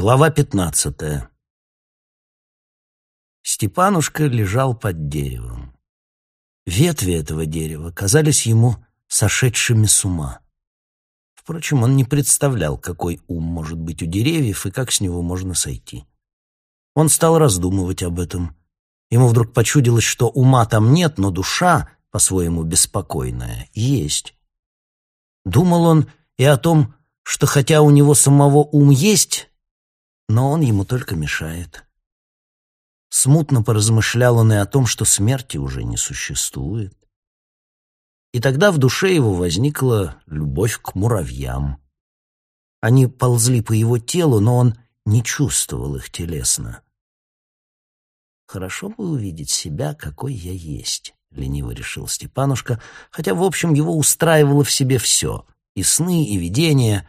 Глава пятнадцатая. Степанушка лежал под деревом. Ветви этого дерева казались ему сошедшими с ума. Впрочем, он не представлял, какой ум может быть у деревьев и как с него можно сойти. Он стал раздумывать об этом. Ему вдруг почудилось, что ума там нет, но душа, по-своему беспокойная, есть. Думал он и о том, что хотя у него самого ум есть, но он ему только мешает. Смутно поразмышлял он и о том, что смерти уже не существует. И тогда в душе его возникла любовь к муравьям. Они ползли по его телу, но он не чувствовал их телесно. «Хорошо бы увидеть себя, какой я есть», — лениво решил Степанушка, хотя, в общем, его устраивало в себе все — и сны, и видения,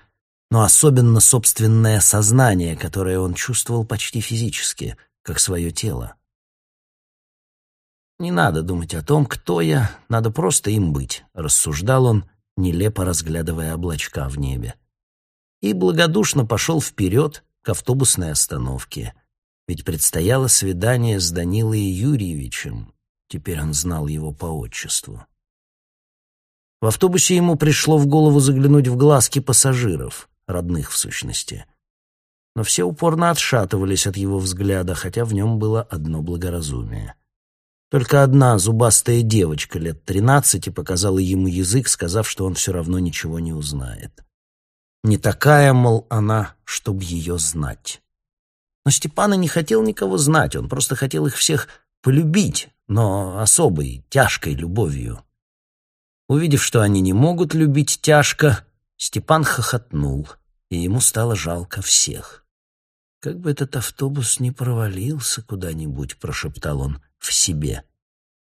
но особенно собственное сознание, которое он чувствовал почти физически, как свое тело. «Не надо думать о том, кто я, надо просто им быть», — рассуждал он, нелепо разглядывая облачка в небе. И благодушно пошел вперед к автобусной остановке. Ведь предстояло свидание с Данилой Юрьевичем. Теперь он знал его по отчеству. В автобусе ему пришло в голову заглянуть в глазки пассажиров, родных в сущности. Но все упорно отшатывались от его взгляда, хотя в нем было одно благоразумие. Только одна зубастая девочка лет тринадцати показала ему язык, сказав, что он все равно ничего не узнает. Не такая, мол, она, чтоб ее знать. Но Степана не хотел никого знать, он просто хотел их всех полюбить, но особой, тяжкой любовью. Увидев, что они не могут любить тяжко, Степан хохотнул, и ему стало жалко всех. «Как бы этот автобус не провалился куда-нибудь», — прошептал он в себе.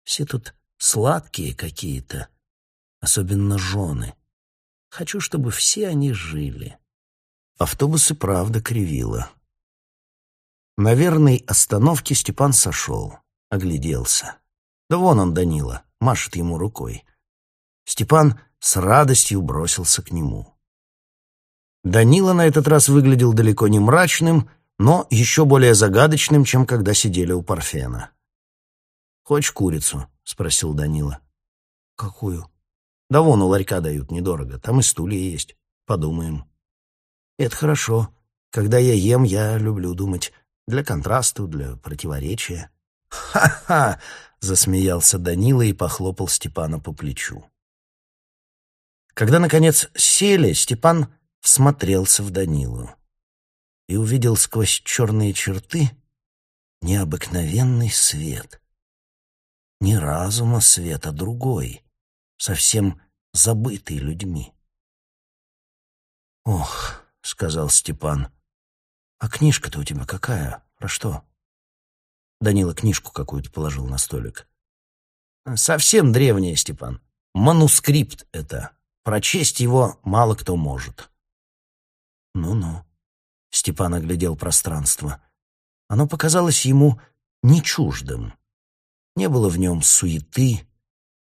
«Все тут сладкие какие-то, особенно жены. Хочу, чтобы все они жили». Автобус и правда кривило. На верной остановке Степан сошел, огляделся. Да вон он, Данила, машет ему рукой. Степан с радостью бросился к нему. Данила на этот раз выглядел далеко не мрачным, но еще более загадочным, чем когда сидели у Парфена. «Хочешь курицу?» — спросил Данила. «Какую?» «Да вон у ларька дают недорого, там и стулья есть. Подумаем». «Это хорошо. Когда я ем, я люблю думать. Для контраста, для противоречия». «Ха-ха!» — засмеялся Данила и похлопал Степана по плечу. Когда, наконец, сели, Степан всмотрелся в Данилу и увидел сквозь черные черты необыкновенный свет. Не разума свет, а другой, совсем забытый людьми. «Ох», — сказал Степан, — «а книжка-то у тебя какая? Про что?» Данила книжку какую-то положил на столик. «Совсем древняя, Степан. Манускрипт это. Прочесть его мало кто может». «Ну-ну», — Степан оглядел пространство. Оно показалось ему не чуждым. Не было в нем суеты.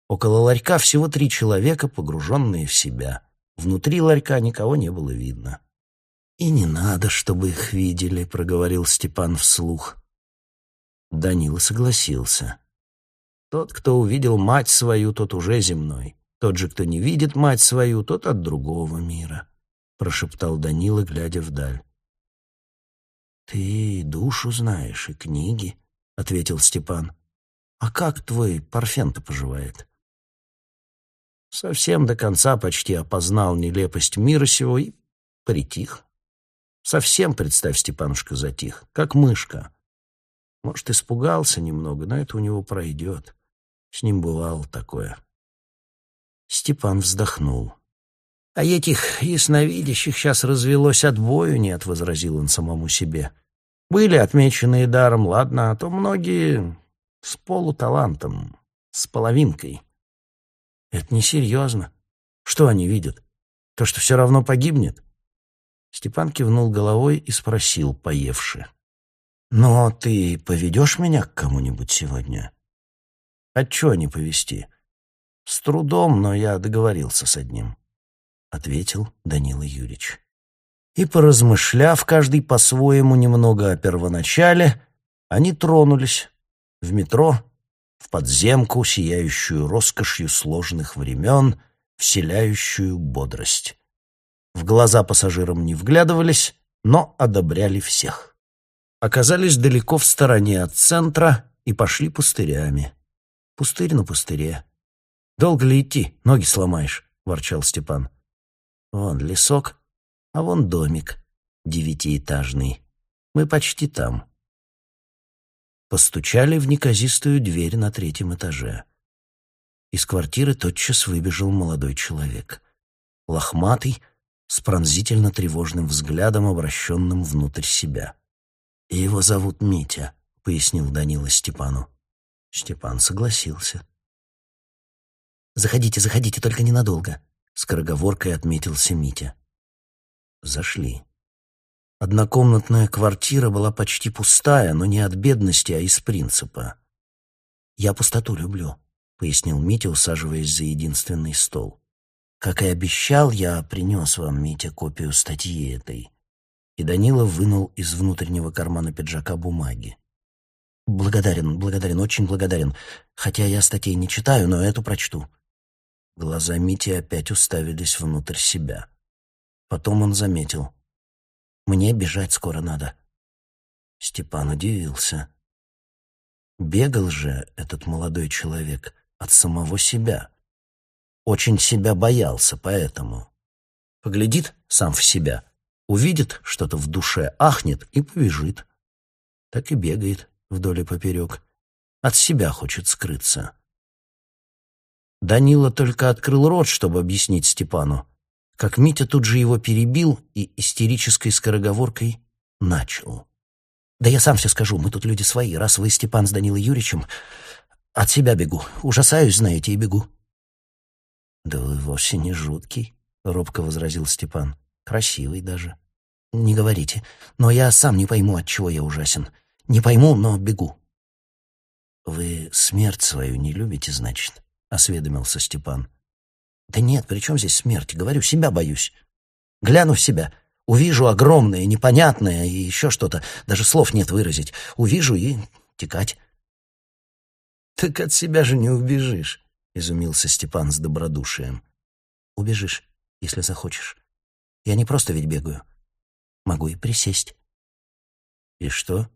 Около ларька всего три человека, погруженные в себя. Внутри ларька никого не было видно. «И не надо, чтобы их видели», — проговорил Степан вслух. Данила согласился. «Тот, кто увидел мать свою, тот уже земной. Тот же, кто не видит мать свою, тот от другого мира» прошептал Данила, глядя вдаль. «Ты душу знаешь и книги», — ответил Степан. «А как твой Парфен-то поживает?» Совсем до конца почти опознал нелепость мира сего и притих. Совсем, представь, Степанушка затих, как мышка. Может, испугался немного, но это у него пройдет. С ним бывало такое. Степан вздохнул. «А этих ясновидящих сейчас развелось отбою нет», — возразил он самому себе. «Были отмеченные даром, ладно, а то многие с полуталантом, с половинкой». «Это несерьезно. Что они видят? То, что все равно погибнет?» Степан кивнул головой и спросил, поевши. «Но ты поведешь меня к кому-нибудь сегодня?» «А чё не повести?» «С трудом, но я договорился с одним» ответил Данила Юрьевич. И, поразмышляв каждый по-своему немного о первоначале, они тронулись в метро, в подземку, сияющую роскошью сложных времен, вселяющую бодрость. В глаза пассажирам не вглядывались, но одобряли всех. Оказались далеко в стороне от центра и пошли пустырями. Пустырь на пустыре. «Долго ли идти? Ноги сломаешь», — ворчал Степан. «Вон лесок, а вон домик девятиэтажный. Мы почти там». Постучали в неказистую дверь на третьем этаже. Из квартиры тотчас выбежал молодой человек. Лохматый, с пронзительно тревожным взглядом, обращенным внутрь себя. «Его зовут Митя», — пояснил Данила Степану. Степан согласился. «Заходите, заходите, только ненадолго», — скороговоркой отметился Митя. Зашли. Однокомнатная квартира была почти пустая, но не от бедности, а из принципа. «Я пустоту люблю», — пояснил Митя, усаживаясь за единственный стол. «Как и обещал, я принес вам, Митя, копию статьи этой». И Данила вынул из внутреннего кармана пиджака бумаги. «Благодарен, благодарен, очень благодарен. Хотя я статей не читаю, но эту прочту». Глаза Мити опять уставились внутрь себя. Потом он заметил. «Мне бежать скоро надо». Степан удивился. Бегал же этот молодой человек от самого себя. Очень себя боялся, поэтому. Поглядит сам в себя, увидит что-то в душе, ахнет и побежит. Так и бегает вдоль и поперек. От себя хочет скрыться. Данила только открыл рот, чтобы объяснить Степану, как Митя тут же его перебил и истерической скороговоркой начал. «Да я сам все скажу, мы тут люди свои. Раз вы, Степан, с Данилой Юрьевичем, от себя бегу. Ужасаюсь, знаете, и бегу». «Да вы вовсе не жуткий», — робко возразил Степан. «Красивый даже». «Не говорите. Но я сам не пойму, от чего я ужасен. Не пойму, но бегу». «Вы смерть свою не любите, значит?» — осведомился Степан. «Да нет, при чем здесь смерть? Говорю, себя боюсь. Гляну в себя, увижу огромное, непонятное и еще что-то, даже слов нет выразить. Увижу и текать». «Так от себя же не убежишь», — изумился Степан с добродушием. «Убежишь, если захочешь. Я не просто ведь бегаю. Могу и присесть». «И что?»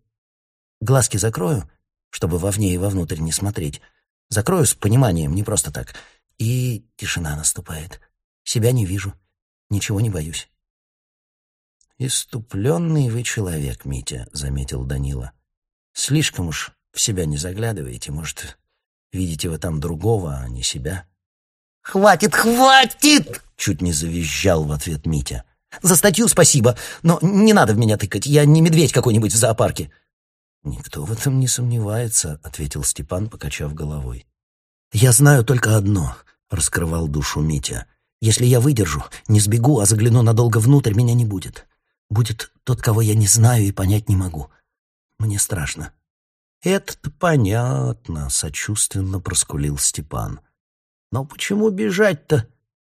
«Глазки закрою, чтобы вовне и вовнутрь не смотреть. Закрою с пониманием, не просто так. И тишина наступает. Себя не вижу, ничего не боюсь». «Иступленный вы человек, Митя», — заметил Данила. «Слишком уж в себя не заглядываете, может, Видите вы там другого, а не себя. «Хватит, хватит!» — чуть не завизжал в ответ Митя. «За статью спасибо, но не надо в меня тыкать, я не медведь какой-нибудь в зоопарке». «Никто в этом не сомневается», — ответил Степан, покачав головой. «Я знаю только одно», — раскрывал душу Митя. «Если я выдержу, не сбегу, а загляну надолго внутрь, меня не будет. Будет тот, кого я не знаю и понять не могу. Мне страшно. «Это-то понятно», — сочувственно проскулил Степан. «Но почему бежать-то?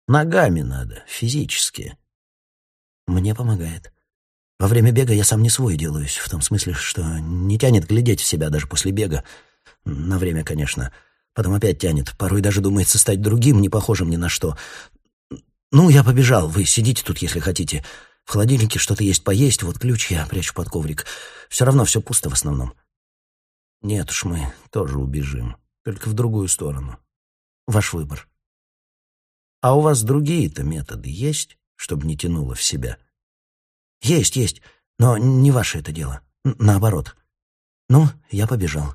Ногами надо, физически». «Мне помогает. Во время бега я сам не свой делаюсь, в том смысле, что не тянет глядеть в себя даже после бега. На время, конечно. Потом опять тянет. Порой даже думается стать другим, не похожим ни на что. Ну, я побежал. Вы сидите тут, если хотите. В холодильнике что-то есть поесть, вот ключ я прячу под коврик. Все равно все пусто в основном». Нет уж, мы тоже убежим, только в другую сторону. Ваш выбор. А у вас другие-то методы есть, чтобы не тянуло в себя? Есть, есть, но не ваше это дело. Наоборот. Ну, я побежал.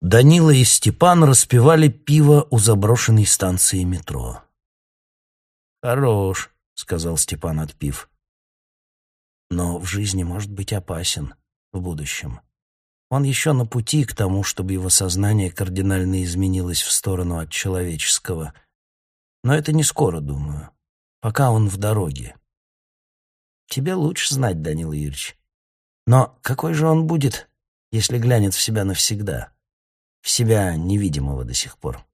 Данила и Степан распивали пиво у заброшенной станции метро. «Хорош», — сказал Степан, отпив. «Но в жизни может быть опасен в будущем. Он еще на пути к тому, чтобы его сознание кардинально изменилось в сторону от человеческого. Но это не скоро, думаю. Пока он в дороге. Тебе лучше знать, Данил Юрьевич. Но какой же он будет, если глянет в себя навсегда? В себя невидимого до сих пор.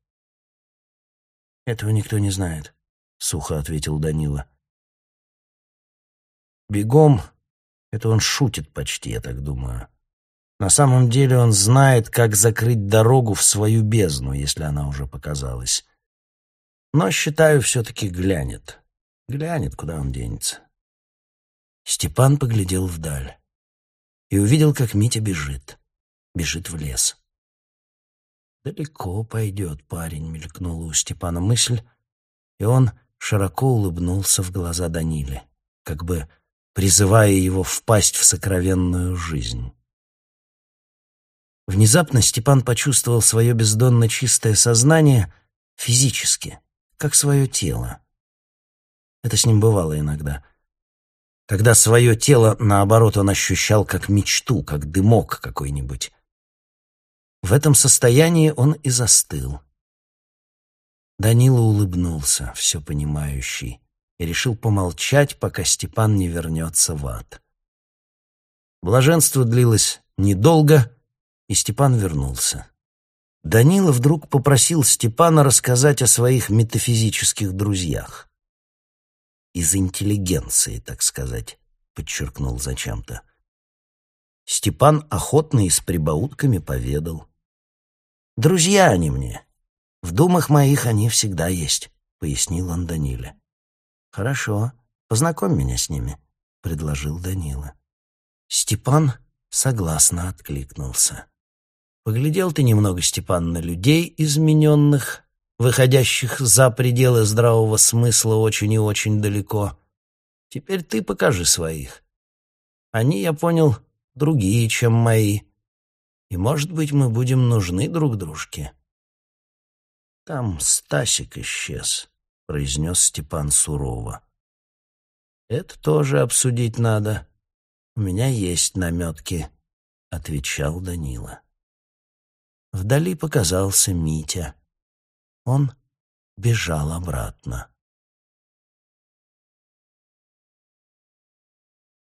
Этого никто не знает, — сухо ответил Данила. Бегом — это он шутит почти, я так думаю. На самом деле он знает, как закрыть дорогу в свою бездну, если она уже показалась. Но, считаю, все-таки глянет. Глянет, куда он денется. Степан поглядел вдаль и увидел, как Митя бежит. Бежит в лес. «Далеко пойдет парень», — мелькнула у Степана мысль, и он широко улыбнулся в глаза Даниле, как бы призывая его впасть в сокровенную жизнь. Внезапно Степан почувствовал свое бездонно чистое сознание физически, как свое тело. Это с ним бывало иногда. Тогда свое тело, наоборот, он ощущал как мечту, как дымок какой-нибудь. В этом состоянии он и застыл. Данила улыбнулся, все понимающий, и решил помолчать, пока Степан не вернется в ад. Блаженство длилось недолго, и Степан вернулся. Данила вдруг попросил Степана рассказать о своих метафизических друзьях. Из интеллигенции, так сказать, подчеркнул зачем-то. Степан охотно и с прибаутками поведал. «Друзья они мне. В думах моих они всегда есть», — пояснил он Даниле. «Хорошо, познакомь меня с ними», — предложил Данила. Степан согласно откликнулся. Поглядел ты немного, Степан, на людей измененных, выходящих за пределы здравого смысла очень и очень далеко. Теперь ты покажи своих. Они, я понял, другие, чем мои. И, может быть, мы будем нужны друг дружке. Там Стасик исчез, — произнес Степан сурово. Это тоже обсудить надо. У меня есть наметки, — отвечал Данила. Вдали показался Митя. Он бежал обратно.